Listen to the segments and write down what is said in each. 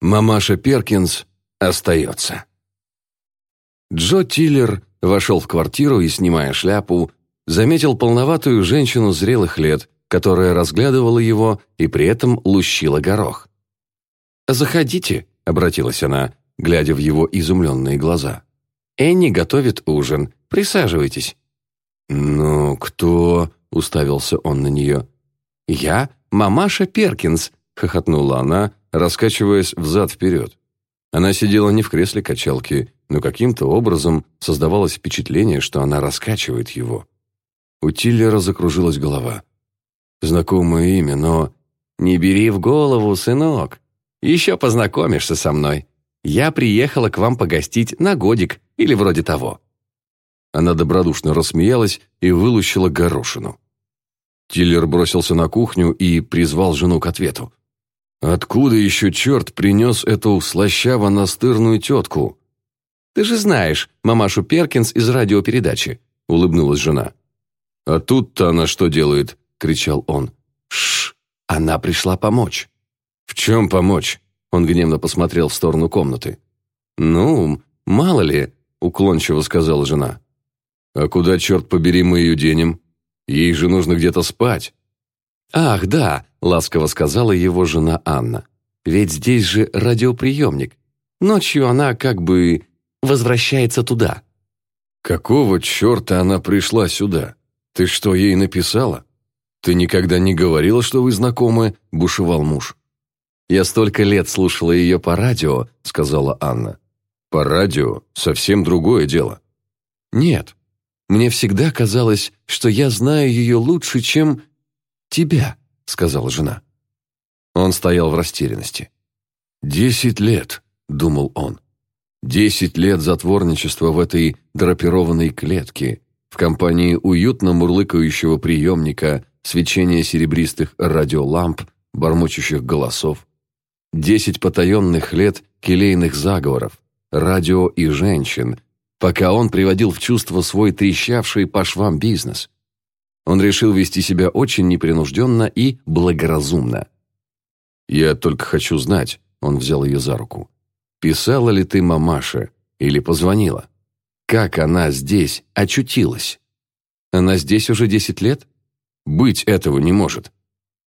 Мамаша Перкинс остается. Джо Тиллер вошел в квартиру и, снимая шляпу, заметил полноватую женщину зрелых лет, которая разглядывала его и при этом лущила горох. «Заходите», — обратилась она, глядя в его изумленные глаза. «Энни готовит ужин. Присаживайтесь». «Ну, кто?» — уставился он на нее. «Я мамаша Перкинс», — хохотнула она, раскачиваясь взад-вперед. Она сидела не в кресле качалки, но каким-то образом создавалось впечатление, что она раскачивает его. У Тиллера закружилась голова. Знакомое имя, но... «Не бери в голову, сынок. Еще познакомишься со мной. Я приехала к вам погостить на годик или вроде того». Она добродушно рассмеялась и вылущила горошину. Тиллер бросился на кухню и призвал жену к ответу. Откуда еще черт принес эту слащаво-настырную тетку? Ты же знаешь мамашу Перкинс из радиопередачи, улыбнулась жена. А тут-то она что делает? кричал он. Шш, она пришла помочь. В чем помочь? Он гневно посмотрел в сторону комнаты. Ну, мало ли, уклончиво сказала жена. А куда черт побери мы ее денем? Ей же нужно где-то спать. «Ах, да», — ласково сказала его жена Анна. «Ведь здесь же радиоприемник. Ночью она как бы возвращается туда». «Какого черта она пришла сюда? Ты что, ей написала? Ты никогда не говорила, что вы знакомы?» – бушевал муж. «Я столько лет слушала ее по радио», – сказала Анна. «По радио? Совсем другое дело». «Нет. Мне всегда казалось, что я знаю ее лучше, чем «Тебя», — сказала жена. Он стоял в растерянности. «Десять лет», — думал он. «Десять лет затворничества в этой драпированной клетке, в компании уютно мурлыкающего приемника, свечения серебристых радиоламп, бормочущих голосов. Десять потаенных лет келейных заговоров, радио и женщин, пока он приводил в чувство свой трещавший по швам бизнес. Он решил вести себя очень непринужденно и благоразумно. «Я только хочу знать», — он взял ее за руку. «Писала ли ты мамаше или позвонила? Как она здесь очутилась? Она здесь уже десять лет? Быть этого не может».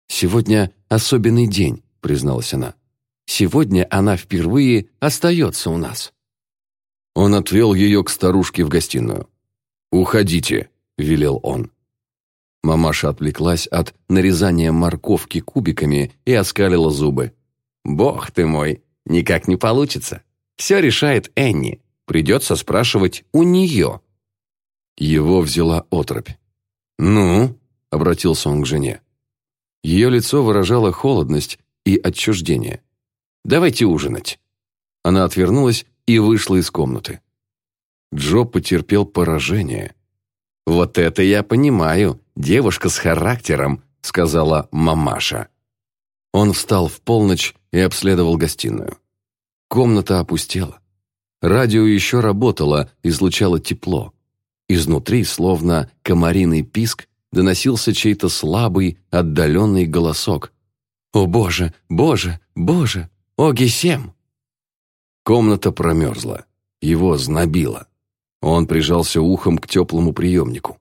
«Сегодня особенный день», — призналась она. «Сегодня она впервые остается у нас». Он отвел ее к старушке в гостиную. «Уходите», — велел он. Мамаша отвлеклась от нарезания морковки кубиками и оскалила зубы. «Бог ты мой, никак не получится. Все решает Энни. Придется спрашивать у нее». Его взяла отрубь. «Ну?» — обратился он к жене. Ее лицо выражало холодность и отчуждение. «Давайте ужинать». Она отвернулась и вышла из комнаты. Джо потерпел поражение. «Вот это я понимаю, девушка с характером», — сказала мамаша. Он встал в полночь и обследовал гостиную. Комната опустела. Радио еще работало, излучало тепло. Изнутри, словно комариный писк, доносился чей-то слабый, отдаленный голосок. «О боже, боже, боже! О, Гесем!» Комната промерзла. Его знобило. Он прижался ухом к теплому приемнику.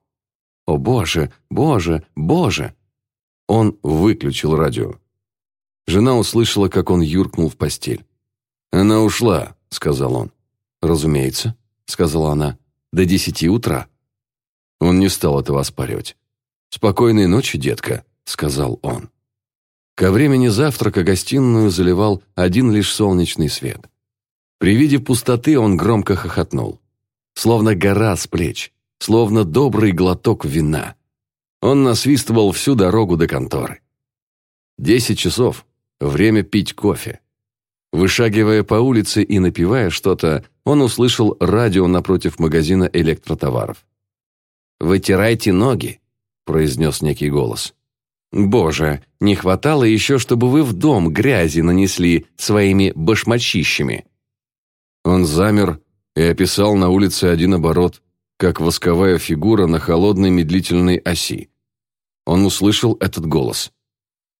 «О, боже, боже, боже!» Он выключил радио. Жена услышала, как он юркнул в постель. «Она ушла», — сказал он. «Разумеется», — сказала она, — «до десяти утра». Он не стал этого оспаривать. «Спокойной ночи, детка», — сказал он. Ко времени завтрака гостиную заливал один лишь солнечный свет. При виде пустоты он громко хохотнул словно гора с плеч, словно добрый глоток вина. Он насвистывал всю дорогу до конторы. Десять часов. Время пить кофе. Вышагивая по улице и напивая что-то, он услышал радио напротив магазина электротоваров. «Вытирайте ноги», — произнес некий голос. «Боже, не хватало еще, чтобы вы в дом грязи нанесли своими башмачищами». Он замер, и описал на улице один оборот, как восковая фигура на холодной медлительной оси. Он услышал этот голос.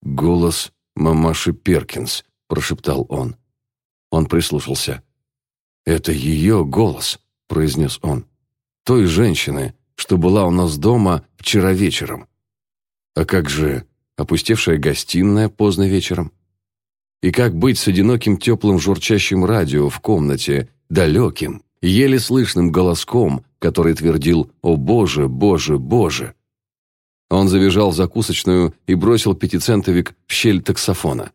«Голос мамаши Перкинс», – прошептал он. Он прислушался. «Это ее голос», — произнес он. «Той женщины, что была у нас дома вчера вечером». «А как же опустевшая гостиная поздно вечером?» И как быть с одиноким теплым журчащим радио в комнате, далеким, еле слышным голоском, который твердил «О Боже, Боже, Боже!» Он завизжал в закусочную и бросил пятицентовик в щель таксофона.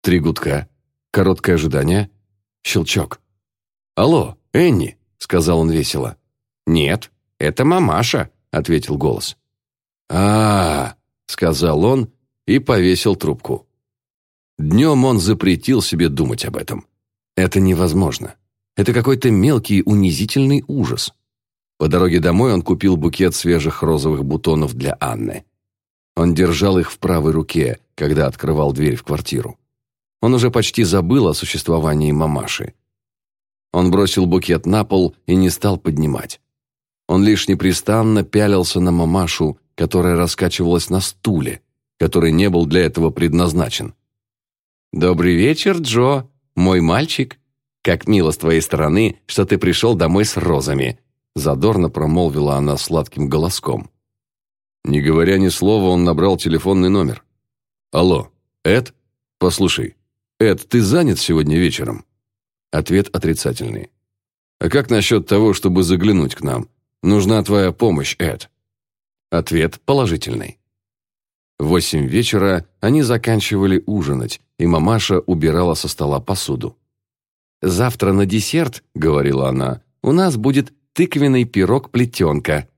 Три гудка, короткое ожидание, щелчок. «Алло, Энни!» — сказал он весело. «Нет, это мамаша», — ответил голос. -а, -а сказал он и повесил трубку. Днем он запретил себе думать об этом. Это невозможно. Это какой-то мелкий унизительный ужас. По дороге домой он купил букет свежих розовых бутонов для Анны. Он держал их в правой руке, когда открывал дверь в квартиру. Он уже почти забыл о существовании мамаши. Он бросил букет на пол и не стал поднимать. Он лишь непрестанно пялился на мамашу, которая раскачивалась на стуле, который не был для этого предназначен. «Добрый вечер, Джо, мой мальчик. Как мило с твоей стороны, что ты пришел домой с розами», задорно промолвила она сладким голоском. Не говоря ни слова, он набрал телефонный номер. «Алло, Эд? Послушай, Эд, ты занят сегодня вечером?» Ответ отрицательный. «А как насчет того, чтобы заглянуть к нам? Нужна твоя помощь, Эд». Ответ положительный. В восемь вечера они заканчивали ужинать, и мамаша убирала со стола посуду. «Завтра на десерт, — говорила она, — у нас будет тыквенный пирог-плетенка».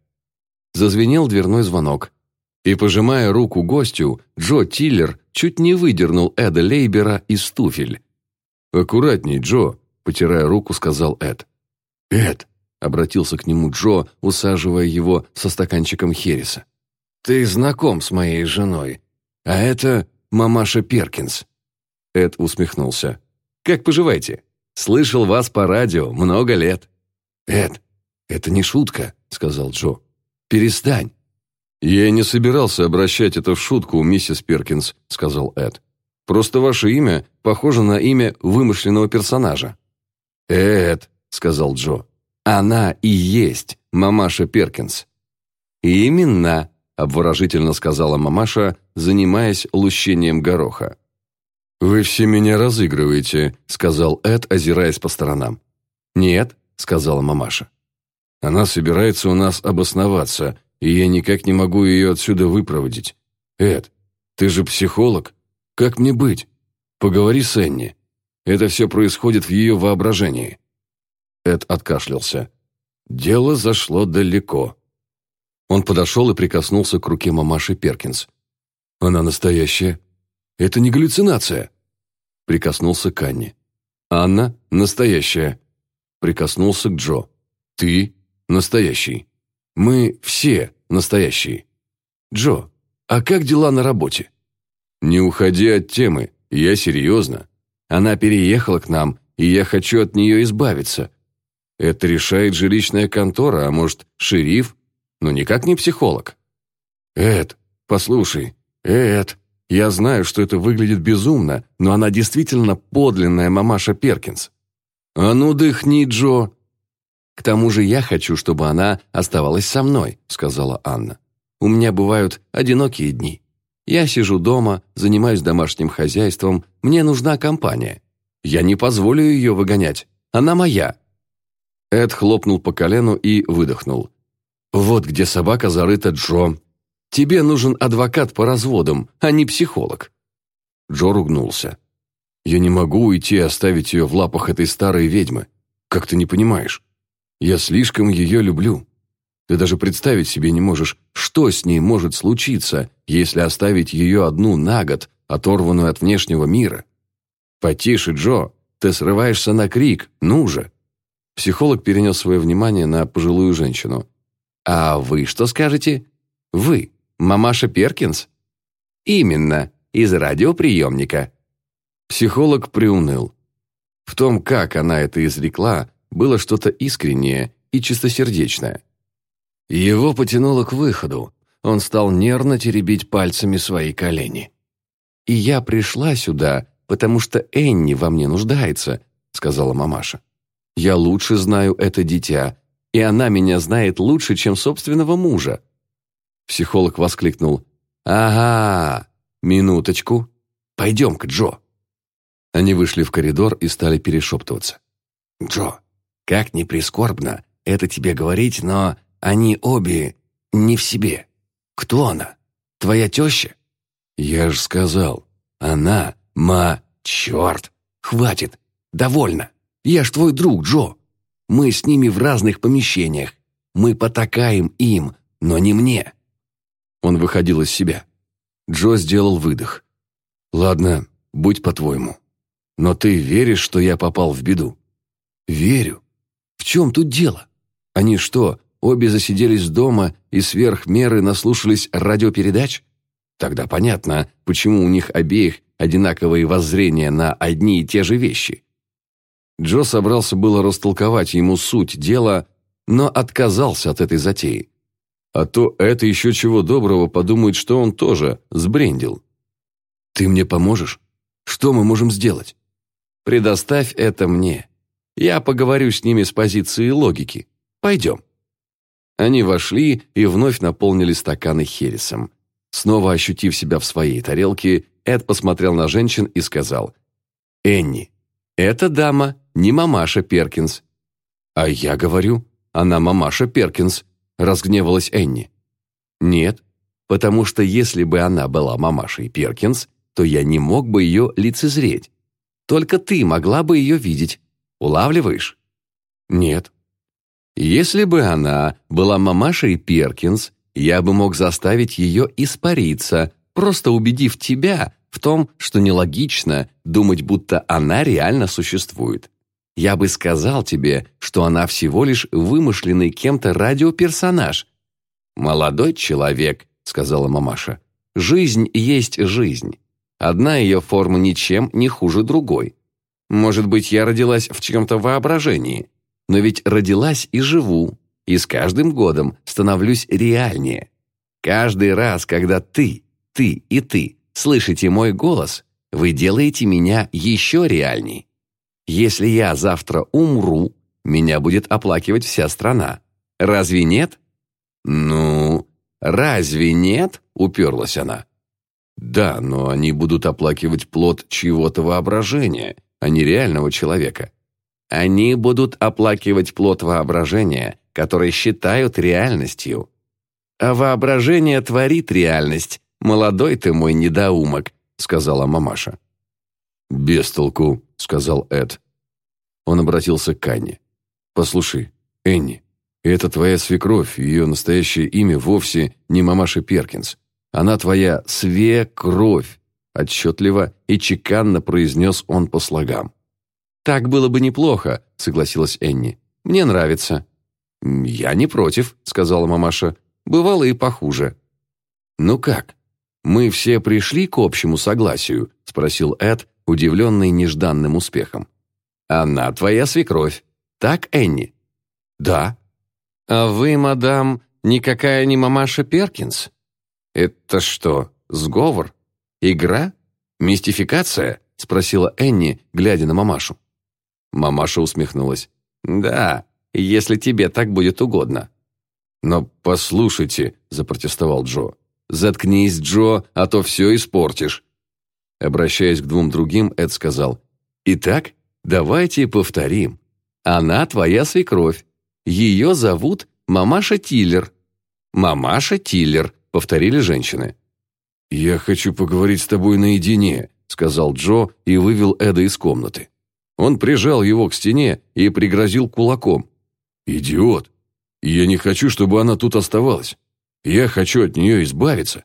Зазвенел дверной звонок. И, пожимая руку гостю, Джо Тиллер чуть не выдернул Эда Лейбера из туфель. «Аккуратней, Джо», — потирая руку, сказал Эд. «Эд», — обратился к нему Джо, усаживая его со стаканчиком Хереса. «Ты знаком с моей женой, а это мамаша Перкинс». Эд усмехнулся. «Как поживаете? Слышал вас по радио много лет». «Эд, это не шутка», — сказал Джо. «Перестань». «Я не собирался обращать это в шутку, миссис Перкинс», — сказал Эд. «Просто ваше имя похоже на имя вымышленного персонажа». «Эд», — сказал Джо, — «она и есть мамаша Перкинс». «Именно», — обворожительно сказала мамаша, занимаясь лущением гороха. «Вы все меня разыгрываете», — сказал Эд, озираясь по сторонам. «Нет», — сказала мамаша. «Она собирается у нас обосноваться, и я никак не могу ее отсюда выпроводить. Эд, ты же психолог. Как мне быть? Поговори с Энни. Это все происходит в ее воображении». Эд откашлялся. Дело зашло далеко. Он подошел и прикоснулся к руке мамаши Перкинс. «Она настоящая?» Это не галлюцинация. Прикоснулся к Анне. Анна настоящая. Прикоснулся к Джо. Ты настоящий. Мы все настоящие. Джо, а как дела на работе? Не уходи от темы, я серьезно. Она переехала к нам, и я хочу от нее избавиться. Это решает жилищная контора, а может, шериф, но никак не психолог. Эд, послушай, Эд, я знаю, что это выглядит безумно, но она действительно подлинная мамаша Перкинс. А ну дыхни, Джо. К тому же я хочу, чтобы она оставалась со мной, сказала Анна. У меня бывают одинокие дни. Я сижу дома, занимаюсь домашним хозяйством, мне нужна компания. Я не позволю ее выгонять. Она моя. Эд хлопнул по колену и выдохнул. Вот где собака зарыта Джо. Тебе нужен адвокат по разводам, а не психолог». Джо ругнулся. «Я не могу уйти и оставить ее в лапах этой старой ведьмы. Как ты не понимаешь? Я слишком ее люблю. Ты даже представить себе не можешь, что с ней может случиться, если оставить ее одну на год, оторванную от внешнего мира. Потише, Джо, ты срываешься на крик, ну же!» Психолог перенес свое внимание на пожилую женщину. «А вы что скажете? Вы, Мамаша Перкинс? Именно, из радиоприемника. Психолог приуныл. В том, как она это изрекла, было что-то искреннее и чистосердечное. Его потянуло к выходу. Он стал нервно теребить пальцами свои колени. «И я пришла сюда, потому что Энни во мне нуждается. сказала мамаша. «Я лучше знаю это дитя, и она меня знает лучше, чем собственного мужа». Психолог воскликнул. «Ага, минуточку. Пойдем-ка, Джо». Они вышли в коридор и стали перешептываться. «Джо, как ни прискорбно это тебе говорить, но они обе не в себе. Кто она? Твоя теща?» «Я же сказал, она, ма, черт! Хватит, довольно. Я ж твой друг, Джо. Мы с ними в разных помещениях. Мы потакаем им, но не мне». Он выходил из себя. Джо сделал выдох. «Ладно, будь по-твоему. Но ты веришь, что я попал в беду?» «Верю. В чем тут дело? Они что, обе засиделись дома и сверх меры наслушались радиопередач? Тогда понятно, почему у них обеих одинаковые воззрения на одни и те же вещи. Джо собрался было растолковать ему суть дела, но отказался от этой затеи. А то это еще чего доброго подумает, что он тоже сбрендил. «Ты мне поможешь? Что мы можем сделать?» «Предоставь это мне. Я поговорю с ними с позиции логики. Пойдем». Они вошли и вновь наполнили стаканы хересом. Снова ощутив себя в своей тарелке, Эд посмотрел на женщин и сказал, «Энни, эта дама не мамаша Перкинс». «А я говорю, она мамаша Перкинс», – разгневалась Энни. «Нет, потому что если бы она была мамашей Перкинс, то я не мог бы ее лицезреть. Только ты могла бы ее видеть. Улавливаешь?» «Нет». «Если бы она была мамашей Перкинс, я бы мог заставить ее испариться, просто убедив тебя в том, что нелогично думать, будто она реально существует. Я бы сказал тебе, что она всего лишь вымышленный кем-то радиоперсонаж. «Молодой человек», — сказала мамаша, — «жизнь есть жизнь. Одна ее форма ничем не хуже другой. Может быть, я родилась в чьем-то воображении, но ведь родилась и живу, и с каждым годом становлюсь реальнее. Каждый раз, когда ты, ты и ты слышите мой голос, вы делаете меня еще реальней. Если я завтра умру, меня будет оплакивать вся страна. Разве нет? Ну, разве нет? Уперлась она. Да, но они будут оплакивать плод чьего-то воображения, а не реального человека. Они будут оплакивать плод воображения, который считают реальностью. А воображение творит реальность. Молодой ты мой недоумок, сказала мамаша. Без толку, сказал Эд. Он обратился к Анне. Послушай, Энни, это твоя свекровь, ее настоящее имя вовсе не мамаша Перкинс. Она твоя свекровь, отчетливо и чеканно произнес он по слогам. «Так было бы неплохо», — согласилась Энни. «Мне нравится». «Я не против», — сказала мамаша. «Бывало и похуже». «Ну как? Мы все пришли к общему согласию?» — спросил Эд, удивленный нежданным успехом. «Она твоя свекровь. Так, Энни?» «Да». «А вы, мадам, никакая не мамаша Перкинс?» «Это что, сговор? Игра? Мистификация?» — спросила Энни, глядя на мамашу. Мамаша усмехнулась. «Да, если тебе так будет угодно». «Но послушайте», — запротестовал Джо. «Заткнись, Джо, а то все испортишь». Обращаясь к двум другим, Эд сказал. «Итак, давайте повторим. Она твоя свекровь. Ее зовут Мамаша Тиллер». «Мамаша Тиллер», — повторили женщины. «Я хочу поговорить с тобой наедине», — сказал Джо и вывел Эда из комнаты. Он прижал его к стене и пригрозил кулаком. «Идиот! Я не хочу, чтобы она тут оставалась. Я хочу от нее избавиться.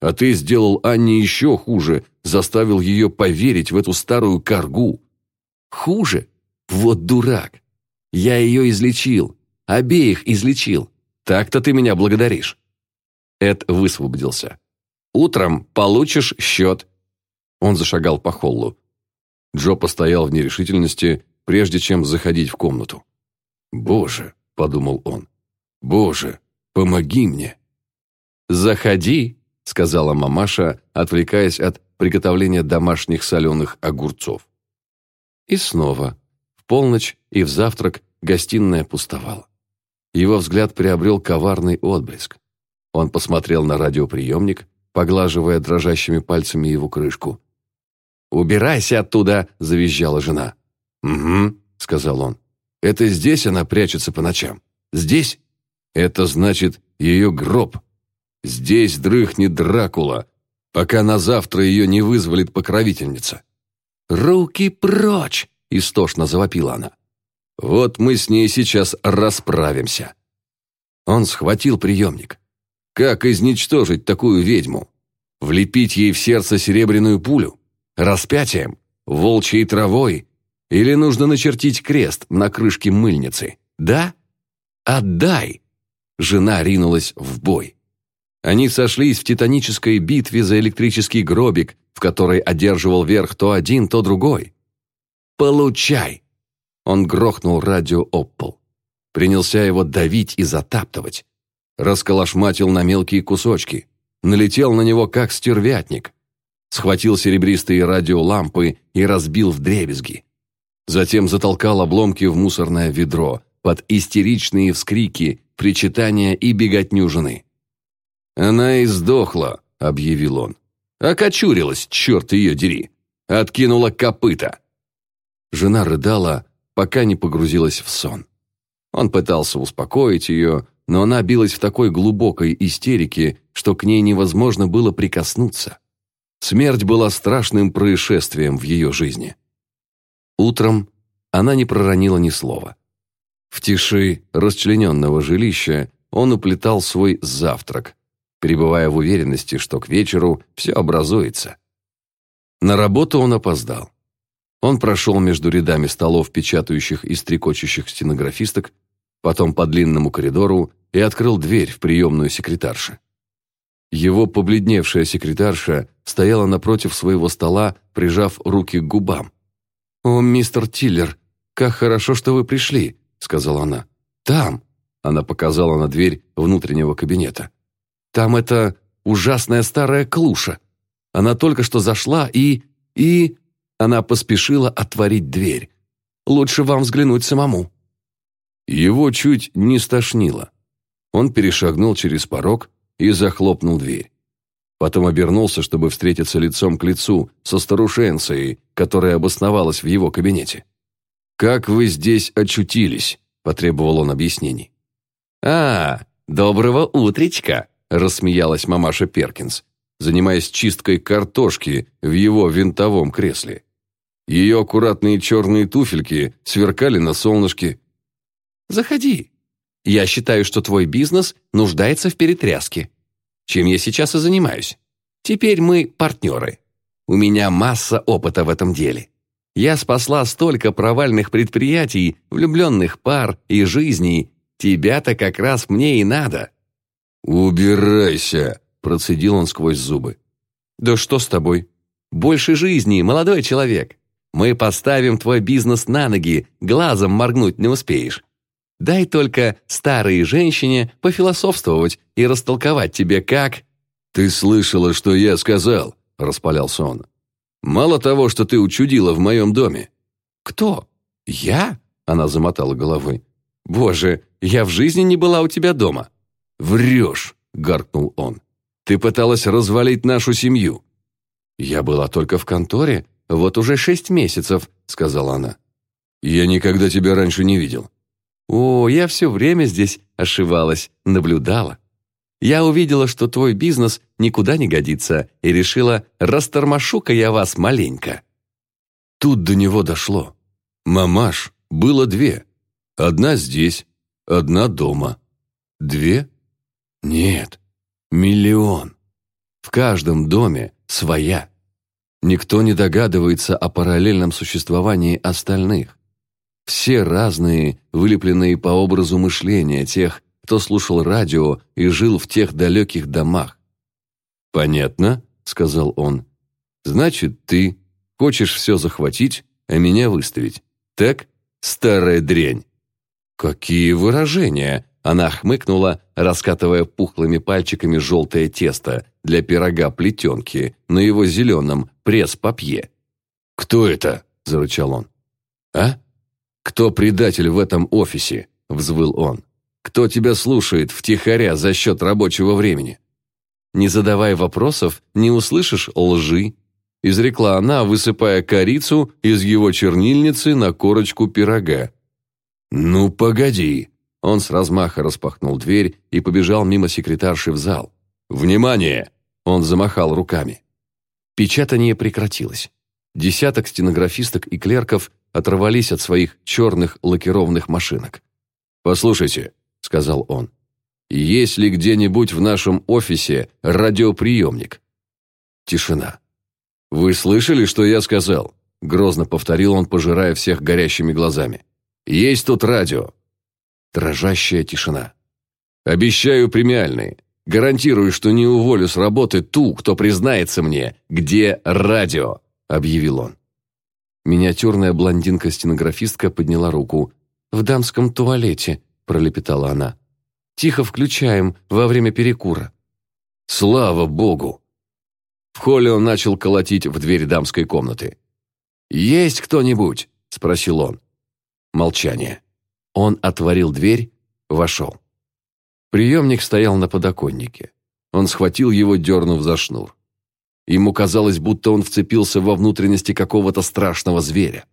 А ты сделал Анне еще хуже, заставил ее поверить в эту старую коргу. Хуже? Вот дурак! Я ее излечил, обеих излечил. Так-то ты меня благодаришь». Эд высвободился. «Утром получишь счет». Он зашагал по холлу. Джо постоял в нерешительности, прежде чем заходить в комнату. «Боже!» – подумал он. «Боже, помоги мне!» «Заходи!» – сказала мамаша, отвлекаясь от приготовления домашних соленых огурцов. И снова полночь и в завтрак гостиная пустовала. Его взгляд приобрел коварный отблеск. Он посмотрел на радиоприемник, поглаживая дрожащими пальцами его крышку. «Убирайся оттуда!» – завизжала жена. «Угу», – сказал он. «Это здесь она прячется по ночам? Здесь? Это значит ее гроб. Здесь дрыхнет Дракула, пока на завтра ее не вызволит покровительница». «Руки прочь!» – истошно завопила она. «Вот мы с ней сейчас расправимся». Он схватил приемник. Как изничтожить такую ведьму? Влепить ей в сердце серебряную пулю? Распятием? Волчьей травой? Или нужно начертить крест на крышке мыльницы? Да? Отдай! Жена ринулась в бой. Они сошлись в титанической битве за электрический гробик, в которой одерживал верх то один, то другой. «Получай!» Он грохнул радио об пол. Принялся его давить и затаптывать расколошматил на мелкие кусочки, налетел на него как стервятник, схватил серебристые радиолампы и разбил вдребезги. Затем затолкал обломки в мусорное ведро под истеричные вскрики, причитания и беготню жены. «Она и сдохла», — объявил он. «Окочурилась, черт ее дери! Откинула копыта!» Жена рыдала, пока не погрузилась в сон. Он пытался успокоить ее, но она билась в такой глубокой истерике, что к ней невозможно было прикоснуться. Смерть была страшным происшествием в ее жизни. Утром она не проронила ни слова. В тиши расчлененного жилища он уплетал свой завтрак, пребывая в уверенности, что к вечеру все образуется. На работу он опоздал. Он прошел между рядами столов, печатающих и стрекочущих стенографисток, потом по длинному коридору и открыл дверь в приемную секретарши. Его побледневшая секретарша стояла напротив своего стола, прижав руки к губам. «О, мистер Тиллер, как хорошо, что вы пришли», — сказала она. «Там», — она показала на дверь внутреннего кабинета. «Там это ужасная старая клуша. Она только что зашла и... и...» Она поспешила отворить дверь. «Лучше вам взглянуть самому». Его чуть не стошнило. Он перешагнул через порог и захлопнул дверь. Потом обернулся, чтобы встретиться лицом к лицу со старушенцией, которая обосновалась в его кабинете. «Как вы здесь очутились?» – потребовал он объяснений. «А, доброго утречка!» – рассмеялась мамаша Перкинс, занимаясь чисткой картошки в его винтовом кресле. Ее аккуратные черные туфельки сверкали на солнышке. «Заходи», я считаю, что твой бизнес нуждается в перетряске. Чем я сейчас и занимаюсь. Теперь мы партнеры. У меня масса опыта в этом деле. Я спасла столько провальных предприятий, влюбленных пар и жизней. Тебя-то как раз мне и надо». «Убирайся!» – процедил он сквозь зубы. «Да что с тобой? Больше жизни, молодой человек. Мы поставим твой бизнес на ноги, глазом моргнуть не успеешь. Дай только старой женщине пофилософствовать и растолковать тебе, как...» «Ты слышала, что я сказал?» – распалялся он. «Мало того, что ты учудила в моем доме». «Кто? Я?» – она замотала головой. «Боже, я в жизни не была у тебя дома». «Врешь!» – гаркнул он. «Ты пыталась развалить нашу семью». «Я была только в конторе, вот уже шесть месяцев», – сказала она. «Я никогда тебя раньше не видел. О, я все время здесь ошивалась, наблюдала. Я увидела, что твой бизнес никуда не годится, и решила, растормошу-ка я вас маленько». Тут до него дошло. Мамаш было две. Одна здесь, одна дома. Две? Нет, миллион. В каждом доме своя. Никто не догадывается о параллельном существовании остальных. Все разные, вылепленные по образу мышления тех, кто слушал радио и жил в тех далеких домах. «Понятно», — сказал он. «Значит, ты хочешь все захватить, а меня выставить. Так, старая дрянь?» «Какие выражения!» Она хмыкнула, раскатывая пухлыми пальчиками желтое тесто для пирога-плетенки на его зеленом пресс-папье. «Кто это?» – зарычал он. «А? «Кто предатель в этом офисе?» – взвыл он. «Кто тебя слушает втихаря за счет рабочего времени?» «Не задавай вопросов, не услышишь лжи», – изрекла она, высыпая корицу из его чернильницы на корочку пирога. «Ну, погоди!» Он с размаха распахнул дверь и побежал мимо секретарши в зал. «Внимание!» Он замахал руками. Печатание прекратилось. Десяток стенографисток и клерков оторвались от своих черных лакированных машинок. «Послушайте», — сказал он, — «есть ли где-нибудь в нашем офисе радиоприемник?» Тишина. «Вы слышали, что я сказал?» — грозно повторил он, пожирая всех горящими глазами. «Есть тут радио». Дрожащая тишина. «Обещаю премиальные. Гарантирую, что не уволю с работы ту, кто признается мне, где радио», — объявил он. Миниатюрная блондинка-стенографистка подняла руку. «В дамском туалете», — пролепетала она. «Тихо включаем во время перекура». «Слава богу!» В холле он начал колотить в дверь дамской комнаты. «Есть кто-нибудь?» — спросил он. Молчание. Он отворил дверь, вошел. Приемник стоял на подоконнике. Он схватил его, дернув за шнур. Ему казалось, будто он вцепился во внутренности какого-то страшного зверя.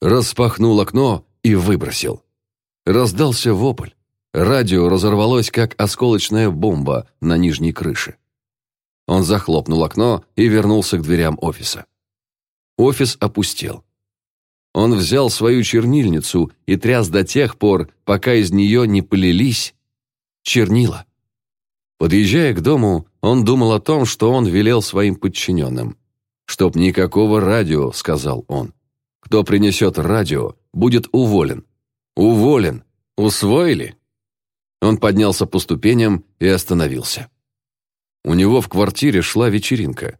Распахнул окно и выбросил. Раздался вопль. Радио разорвалось, как осколочная бомба на нижней крыше. Он захлопнул окно и вернулся к дверям офиса. Офис опустел. Он взял свою чернильницу и тряс до тех пор, пока из нее не полились чернила. Подъезжая к дому, он думал о том, что он велел своим подчиненным. «Чтоб никакого радио», — сказал он. «Кто принесет радио, будет уволен». «Уволен! Усвоили?» Он поднялся по ступеням и остановился. У него в квартире шла вечеринка.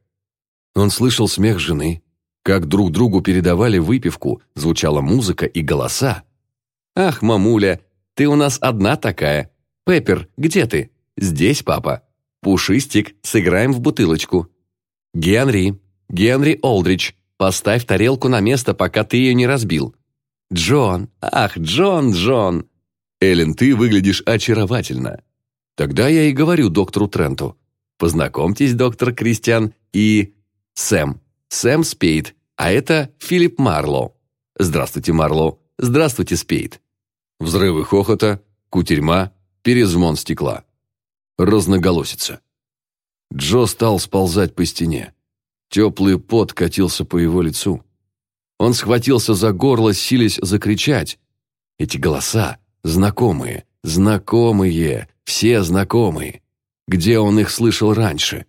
Он слышал смех жены, как друг другу передавали выпивку, звучала музыка и голоса. «Ах, мамуля, ты у нас одна такая. Пеппер, где ты?» «Здесь, папа. Пушистик, сыграем в бутылочку». «Генри, Генри Олдрич, поставь тарелку на место, пока ты ее не разбил». «Джон, ах, Джон, Джон!» «Эллен, ты выглядишь очаровательно». Тогда я и говорю доктору Тренту. «Познакомьтесь, доктор Кристиан и...» «Сэм. Сэм Спейд. А это Филипп Марло». «Здравствуйте, Марло. Здравствуйте, Спейд». Взрывы хохота, кутерьма, перезвон стекла разноголосица. Джо стал сползать по стене. Теплый пот катился по его лицу. Он схватился за горло, силясь закричать. Эти голоса знакомые, знакомые, все знакомые. Где он их слышал раньше?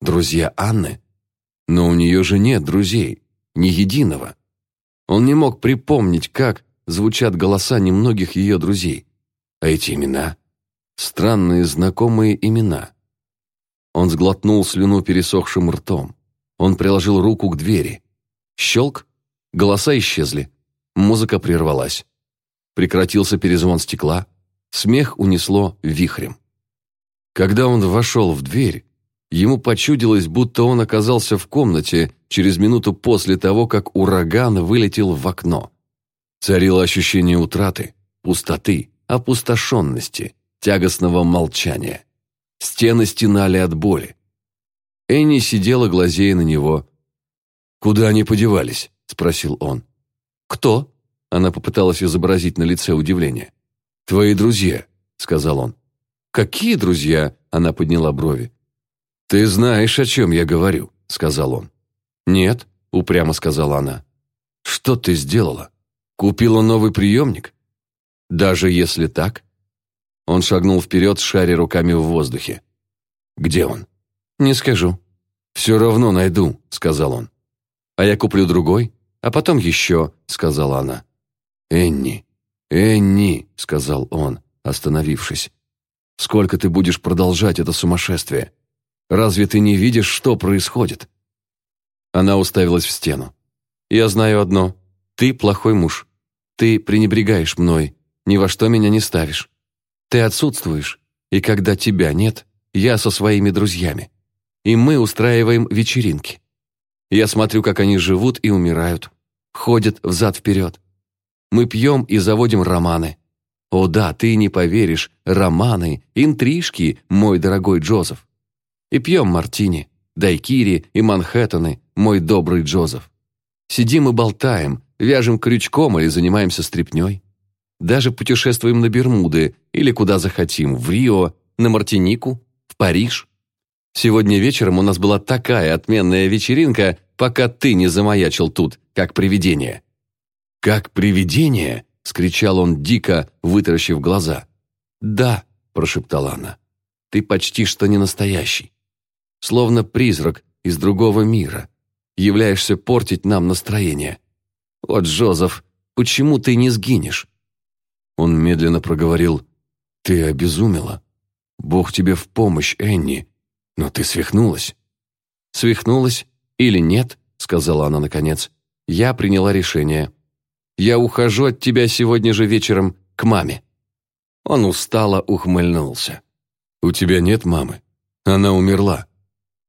Друзья Анны? Но у нее же нет друзей, ни единого. Он не мог припомнить, как звучат голоса немногих ее друзей. А эти имена? Странные знакомые имена. Он сглотнул слюну пересохшим ртом. Он приложил руку к двери. Щелк, голоса исчезли. Музыка прервалась. Прекратился перезвон стекла. Смех унесло вихрем. Когда он вошел в дверь, ему почудилось, будто он оказался в комнате через минуту после того, как ураган вылетел в окно. Царило ощущение утраты, пустоты, опустошенности, тягостного молчания. Стены стенали от боли. Энни сидела, глазея на него. «Куда они подевались?» – спросил он. «Кто?» – она попыталась изобразить на лице удивление. «Твои друзья», – сказал он. «Какие друзья?» – она подняла брови. «Ты знаешь, о чем я говорю», – сказал он. «Нет», – упрямо сказала она. «Что ты сделала? Купила новый приемник?» «Даже если так?» Он шагнул вперед, шаря руками в воздухе. «Где он?» «Не скажу». «Все равно найду», — сказал он. «А я куплю другой, а потом еще», — сказала она. «Энни, Энни», — сказал он, остановившись. «Сколько ты будешь продолжать это сумасшествие? Разве ты не видишь, что происходит?» Она уставилась в стену. «Я знаю одно. Ты плохой муж. Ты пренебрегаешь мной, ни во что меня не ставишь. Ты отсутствуешь, и когда тебя нет, я со своими друзьями. И мы устраиваем вечеринки. Я смотрю, как они живут и умирают, ходят взад-вперед. Мы пьем и заводим романы. О да, ты не поверишь, романы, интрижки, мой дорогой Джозеф. И пьем мартини, дайкири и манхэттены, мой добрый Джозеф. Сидим и болтаем, вяжем крючком или занимаемся стряпнёй. Даже путешествуем на Бермуды или куда захотим, в Рио, на Мартинику, в Париж. Сегодня вечером у нас была такая отменная вечеринка, пока ты не замаячил тут, как привидение». «Как привидение?» — скричал он дико, вытаращив глаза. «Да», — прошептала она, — «ты почти что не настоящий. Словно призрак из другого мира. Являешься портить нам настроение. Вот, Джозеф, почему ты не сгинешь?» Он медленно проговорил, «Ты обезумела. Бог тебе в помощь, Энни. Но ты свихнулась». «Свихнулась или нет?» — сказала она наконец. «Я приняла решение. Я ухожу от тебя сегодня же вечером к маме». Он устало ухмыльнулся. «У тебя нет мамы? Она умерла».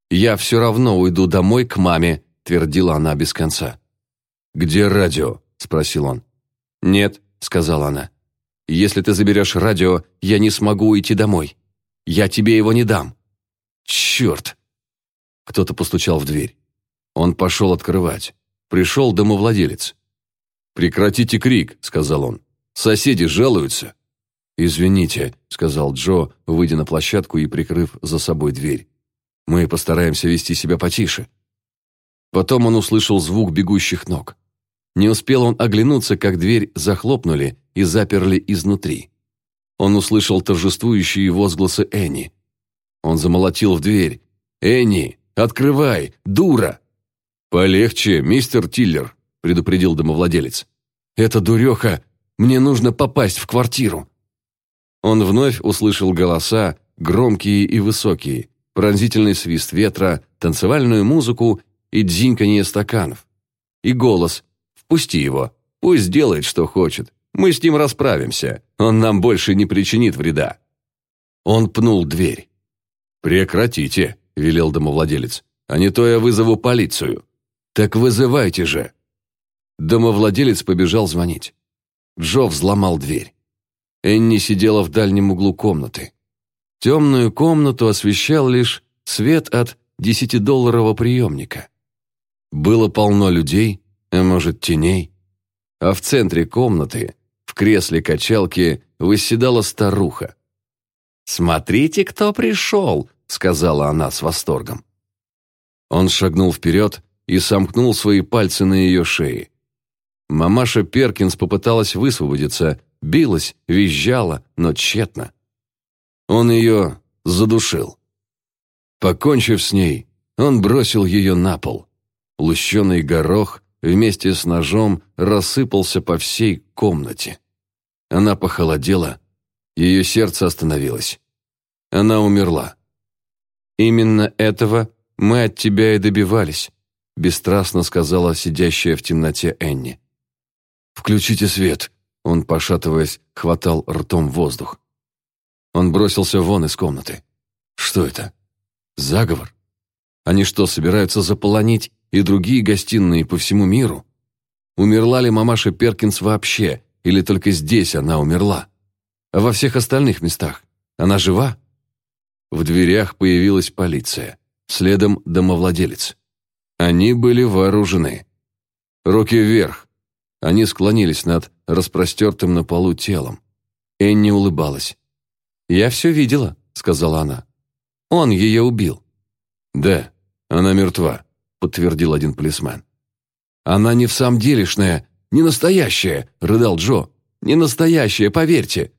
«Я все равно уйду домой к маме», — твердила она без конца. «Где радио?» — спросил он. «Нет», — сказала она. «Если ты заберешь радио, я не смогу уйти домой. Я тебе его не дам». «Черт!» Кто-то постучал в дверь. Он пошел открывать. Пришел домовладелец. «Прекратите крик», — сказал он. «Соседи жалуются». «Извините», — сказал Джо, выйдя на площадку и прикрыв за собой дверь. «Мы постараемся вести себя потише». Потом он услышал звук бегущих ног. Не успел он оглянуться, как дверь захлопнули и заперли изнутри. Он услышал торжествующие возгласы Энни. Он замолотил в дверь. «Энни, открывай, дура!» «Полегче, мистер Тиллер», — предупредил домовладелец. «Это дуреха, мне нужно попасть в квартиру». Он вновь услышал голоса, громкие и высокие, пронзительный свист ветра, танцевальную музыку и дзиньканье стаканов. И голос «Впусти его, пусть делает, что хочет, мы с ним расправимся. Он нам больше не причинит вреда». Он пнул дверь. «Прекратите», — велел домовладелец. «А не то я вызову полицию». «Так вызывайте же». Домовладелец побежал звонить. Джо взломал дверь. Энни сидела в дальнем углу комнаты. Темную комнату освещал лишь свет от десятидолларового приемника. Было полно людей, может, теней. А в центре комнаты в кресле качалки восседала старуха. «Смотрите, кто пришел!» — сказала она с восторгом. Он шагнул вперед и сомкнул свои пальцы на ее шее. Мамаша Перкинс попыталась высвободиться, билась, визжала, но тщетно. Он ее задушил. Покончив с ней, он бросил ее на пол. Лущеный горох вместе с ножом рассыпался по всей комнате. Она похолодела, ее сердце остановилось. Она умерла. «Именно этого мы от тебя и добивались», бесстрастно сказала сидящая в темноте Энни. «Включите свет», он, пошатываясь, хватал ртом воздух. Он бросился вон из комнаты. Что это? Заговор? Они что, собираются заполонить и другие гостиные по всему миру? Умерла ли мамаша Перкинс вообще, или только здесь она умерла? А во всех остальных местах? Она жива? В дверях появилась полиция. Следом домовладелец. Они были вооружены. Руки вверх. Они склонились над распростертым на полу телом. Энни улыбалась. «Я все видела», — сказала она. «Он ее убил». «Да, она мертва», — подтвердил один полисмен. «Она не в самом делешная, не настоящая», — рыдал Джо. «Не настоящая, поверьте».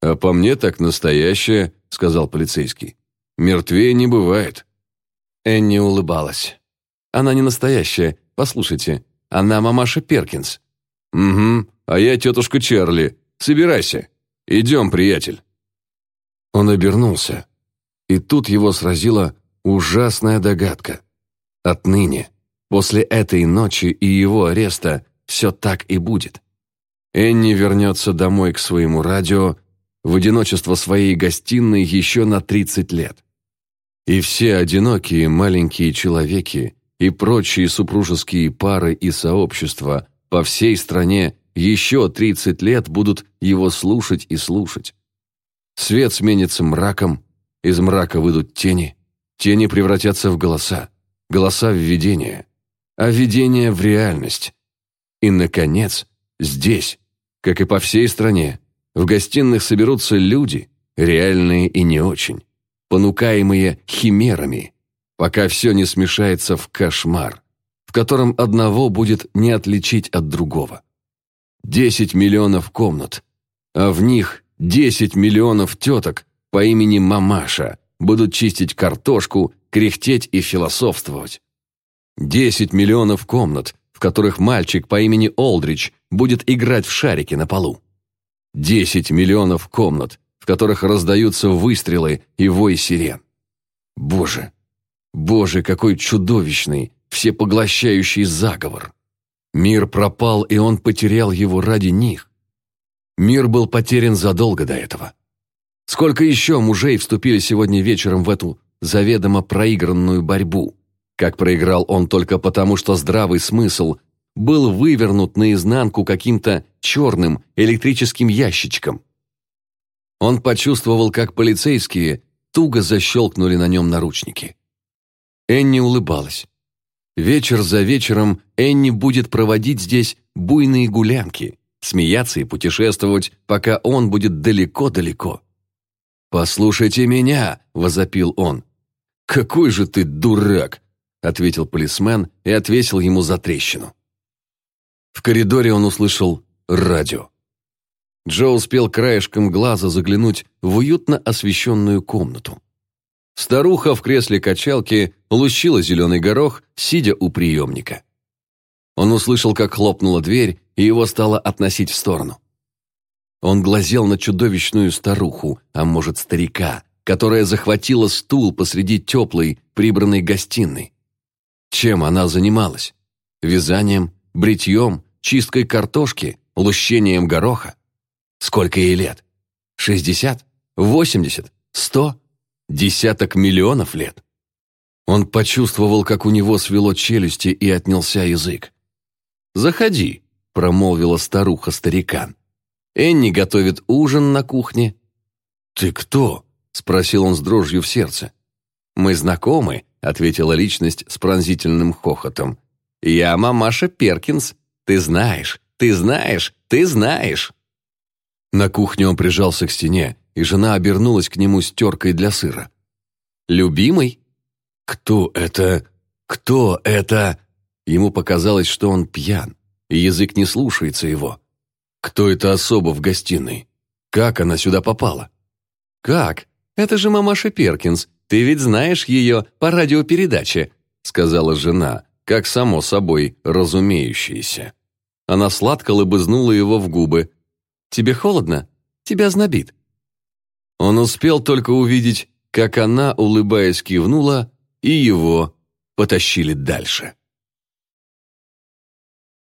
«А по мне так настоящая», — сказал полицейский. «Мертвее не бывает». Энни улыбалась. «Она не настоящая. Послушайте, она мамаша Перкинс». «Угу, а я тетушка Чарли. Собирайся. Идем, приятель». Он обернулся, и тут его сразила ужасная догадка. Отныне, после этой ночи и его ареста, все так и будет. Энни вернется домой к своему радио, в одиночество своей гостиной еще на 30 лет. И все одинокие маленькие человеки и прочие супружеские пары и сообщества по всей стране еще 30 лет будут его слушать и слушать. Свет сменится мраком, из мрака выйдут тени, тени превратятся в голоса, голоса в видение, а видение в реальность. И, наконец, здесь, как и по всей стране, в гостиных соберутся люди, реальные и не очень, понукаемые химерами, пока все не смешается в кошмар, в котором одного будет не отличить от другого. Десять миллионов комнат, а в них десять миллионов теток по имени Мамаша будут чистить картошку, кряхтеть и философствовать. Десять миллионов комнат, в которых мальчик по имени Олдрич будет играть в шарики на полу. Десять миллионов комнат, в которых раздаются выстрелы и вой сирен. Боже, боже, какой чудовищный, всепоглощающий заговор. Мир пропал, и он потерял его ради них. Мир был потерян задолго до этого. Сколько еще мужей вступили сегодня вечером в эту заведомо проигранную борьбу? Как проиграл он только потому, что здравый смысл был вывернут наизнанку каким-то черным электрическим ящичком. Он почувствовал, как полицейские туго защелкнули на нем наручники. Энни улыбалась. Вечер за вечером Энни будет проводить здесь буйные гулянки, смеяться и путешествовать, пока он будет далеко-далеко. «Послушайте меня!» – возопил он. «Какой же ты дурак!» – ответил полисмен и отвесил ему за трещину. В коридоре он услышал радио. Джо успел краешком глаза заглянуть в уютно освещенную комнату. Старуха в кресле качалки лущила зеленый горох, сидя у приемника. Он услышал, как хлопнула дверь, и его стало относить в сторону. Он глазел на чудовищную старуху, а может старика, которая захватила стул посреди теплой, прибранной гостиной. Чем она занималась? Вязанием, бритьем, чисткой картошки, лущением гороха? Сколько ей лет? Шестьдесят? Восемьдесят? Сто? Десяток миллионов лет. Он почувствовал, как у него свело челюсти и отнялся язык. «Заходи», — промолвила старуха-старикан. «Энни готовит ужин на кухне». «Ты кто?» — спросил он с дрожью в сердце. «Мы знакомы», — ответила личность с пронзительным хохотом. «Я мамаша Перкинс. Ты знаешь, ты знаешь, ты знаешь». На кухне он прижался к стене, и жена обернулась к нему с теркой для сыра. «Любимый?» «Кто это? Кто это?» Ему показалось, что он пьян, и язык не слушается его. «Кто это особо в гостиной? Как она сюда попала?» «Как? Это же мамаша Перкинс. Ты ведь знаешь ее по радиопередаче», сказала жена, как само собой разумеющееся. Она сладко лыбызнула его в губы. «Тебе холодно? Тебя знобит?» Он успел только увидеть, как она, улыбаясь, кивнула, и его потащили дальше.